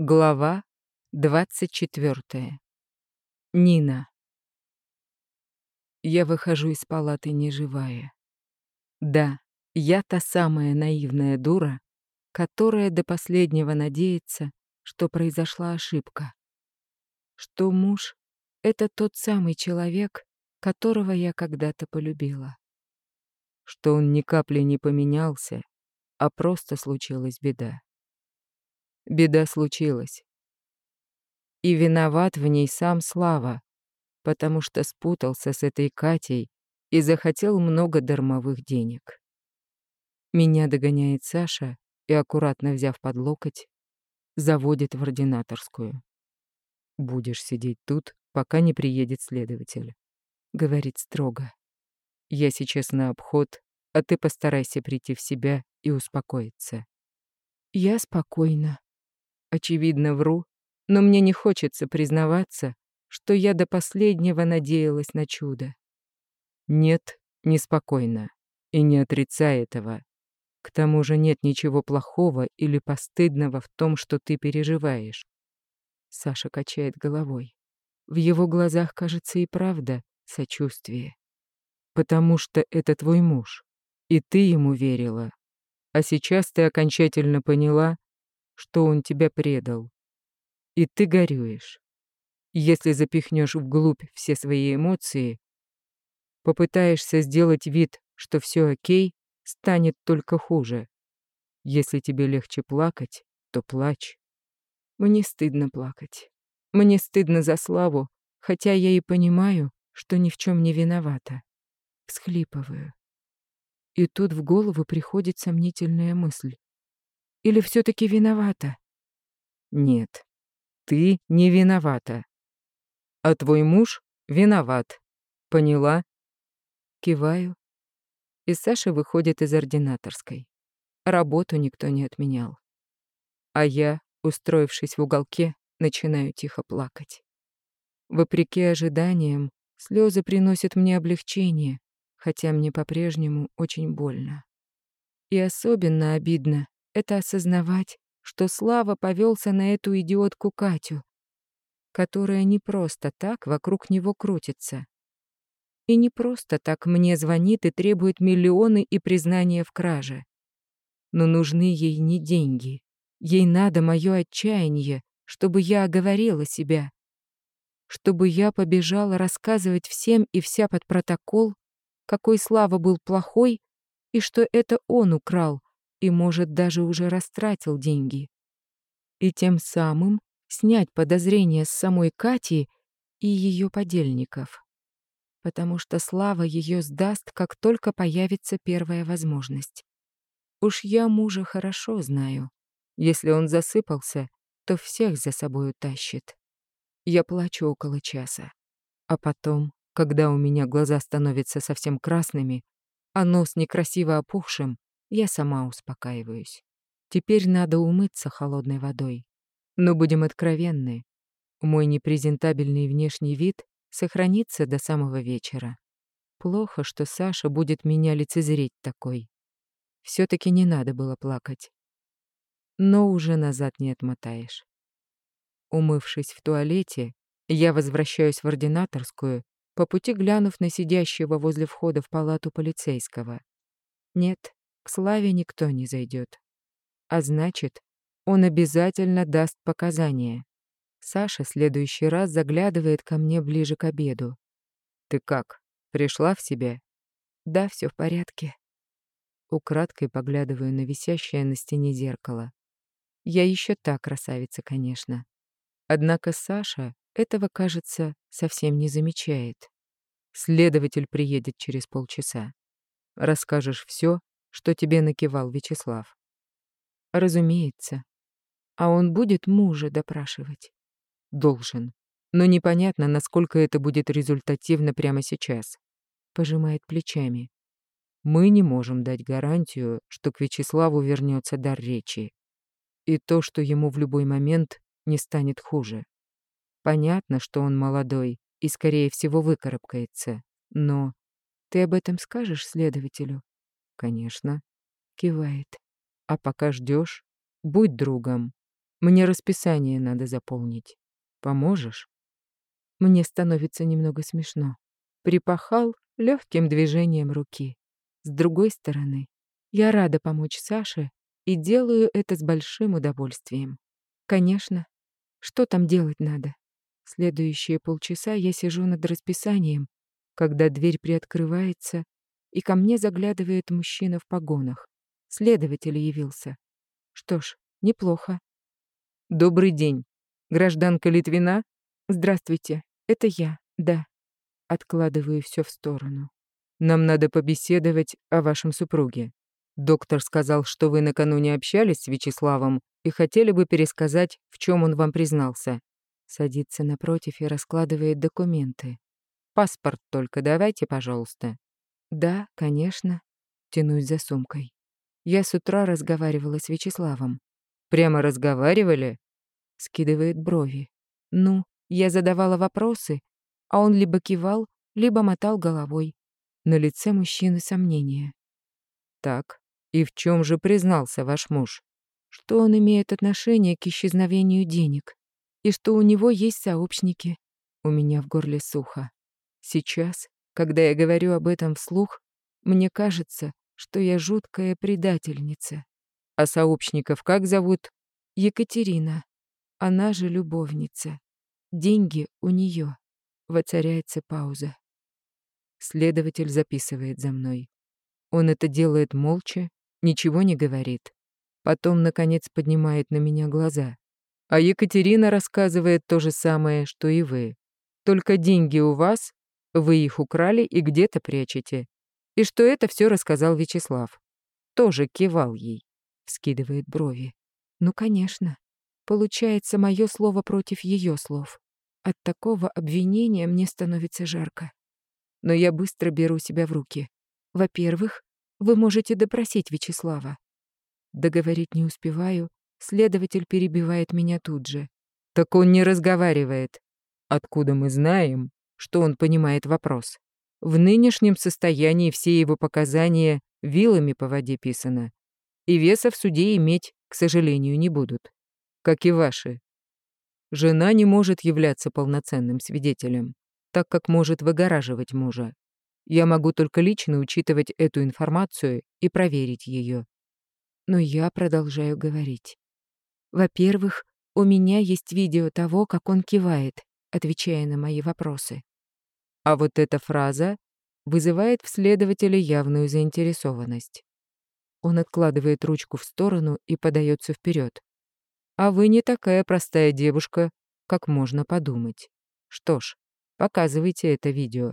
Глава 24. Нина. Я выхожу из палаты неживая. Да, я та самая наивная дура, которая до последнего надеется, что произошла ошибка. Что муж — это тот самый человек, которого я когда-то полюбила. Что он ни капли не поменялся, а просто случилась беда. Беда случилась. И виноват в ней сам Слава, потому что спутался с этой Катей и захотел много дармовых денег. Меня догоняет Саша и, аккуратно взяв под локоть, заводит в ординаторскую. «Будешь сидеть тут, пока не приедет следователь», — говорит строго. «Я сейчас на обход, а ты постарайся прийти в себя и успокоиться». «Я спокойна», Очевидно, вру, но мне не хочется признаваться, что я до последнего надеялась на чудо. Нет, неспокойно. И не отрицай этого. К тому же нет ничего плохого или постыдного в том, что ты переживаешь. Саша качает головой. В его глазах, кажется, и правда сочувствие. Потому что это твой муж, и ты ему верила. А сейчас ты окончательно поняла, что он тебя предал. И ты горюешь. Если запихнешь вглубь все свои эмоции, попытаешься сделать вид, что все окей, станет только хуже. Если тебе легче плакать, то плачь. Мне стыдно плакать. Мне стыдно за Славу, хотя я и понимаю, что ни в чем не виновата. Всхлипываю. И тут в голову приходит сомнительная мысль. Или все таки виновата? Нет, ты не виновата. А твой муж виноват. Поняла? Киваю. И Саша выходит из ординаторской. Работу никто не отменял. А я, устроившись в уголке, начинаю тихо плакать. Вопреки ожиданиям, слезы приносят мне облегчение, хотя мне по-прежнему очень больно. И особенно обидно, это осознавать, что Слава повелся на эту идиотку Катю, которая не просто так вокруг него крутится. И не просто так мне звонит и требует миллионы и признания в краже. Но нужны ей не деньги. Ей надо мое отчаяние, чтобы я оговорила себя. Чтобы я побежала рассказывать всем и вся под протокол, какой Слава был плохой и что это он украл, и, может, даже уже растратил деньги. И тем самым снять подозрения с самой Кати и ее подельников. Потому что Слава ее сдаст, как только появится первая возможность. Уж я мужа хорошо знаю. Если он засыпался, то всех за собой утащит. Я плачу около часа. А потом, когда у меня глаза становятся совсем красными, а нос некрасиво опухшим, я сама успокаиваюсь. Теперь надо умыться холодной водой. Но будем откровенны. Мой непрезентабельный внешний вид сохранится до самого вечера. Плохо, что Саша будет меня лицезреть такой. все таки не надо было плакать. Но уже назад не отмотаешь. Умывшись в туалете, я возвращаюсь в ординаторскую, по пути глянув на сидящего возле входа в палату полицейского. Нет, к Славе никто не зайдет. А значит, он обязательно даст показания. Саша следующий раз заглядывает ко мне ближе к обеду. «Ты как, пришла в себя?» «Да, все в порядке». Украдкой поглядываю на висящее на стене зеркало. Я еще та красавица, конечно. Однако Саша этого, кажется, совсем не замечает. Следователь приедет через полчаса. Расскажешь все, что тебе накивал Вячеслав. Разумеется. А он будет мужа допрашивать? Должен. Но непонятно, насколько это будет результативно прямо сейчас. Пожимает плечами. Мы не можем дать гарантию, что к Вячеславу вернется дар речи. И то, что ему в любой момент не станет хуже. Понятно, что он молодой и, скорее всего, выкарабкается. Но ты об этом скажешь следователю? Конечно. Кивает. А пока ждешь, будь другом. Мне расписание надо заполнить. Поможешь? Мне становится немного смешно. Припахал легким движением руки. С другой стороны, я рада помочь Саше и делаю это с большим удовольствием. Конечно, что там делать надо? Следующие полчаса я сижу над расписанием, когда дверь приоткрывается, и ко мне заглядывает мужчина в погонах. Следователь явился. Что ж, неплохо. «Добрый день. Гражданка Литвина?» «Здравствуйте. Это я, да». Откладываю все в сторону. «Нам надо побеседовать о вашем супруге. Доктор сказал, что вы накануне общались с Вячеславом и хотели бы пересказать, в чем он вам признался». Садится напротив и раскладывает документы. «Паспорт только давайте, пожалуйста». «Да, конечно». Тянусь за сумкой. Я с утра разговаривала с Вячеславом. Прямо разговаривали? Скидывает брови. Ну, я задавала вопросы, а он либо кивал, либо мотал головой. На лице мужчины сомнения. Так, и в чем же признался ваш муж? Что он имеет отношение к исчезновению денег. И что у него есть сообщники. У меня в горле сухо. Сейчас, когда я говорю об этом вслух, мне кажется, что я жуткая предательница. А сообщников как зовут? Екатерина. Она же любовница. Деньги у нее. Воцаряется пауза. Следователь записывает за мной. Он это делает молча, ничего не говорит. Потом, наконец, поднимает на меня глаза. А Екатерина рассказывает то же самое, что и вы. Только деньги у вас, вы их украли и где-то прячете. И что это все рассказал Вячеслав. Тоже кивал ей вскидывает брови. Ну, конечно. Получается мое слово против ее слов. От такого обвинения мне становится жарко. Но я быстро беру себя в руки. Во-первых, вы можете допросить Вячеслава. Договорить не успеваю, следователь перебивает меня тут же. Так он не разговаривает. Откуда мы знаем, что он понимает вопрос? В нынешнем состоянии все его показания вилами по воде писано и веса в суде иметь, к сожалению, не будут, как и ваши. Жена не может являться полноценным свидетелем, так как может выгораживать мужа. Я могу только лично учитывать эту информацию и проверить ее. Но я продолжаю говорить. Во-первых, у меня есть видео того, как он кивает, отвечая на мои вопросы. А вот эта фраза вызывает в следователе явную заинтересованность. Он откладывает ручку в сторону и подается вперед. А вы не такая простая девушка, как можно подумать. Что ж, показывайте это видео.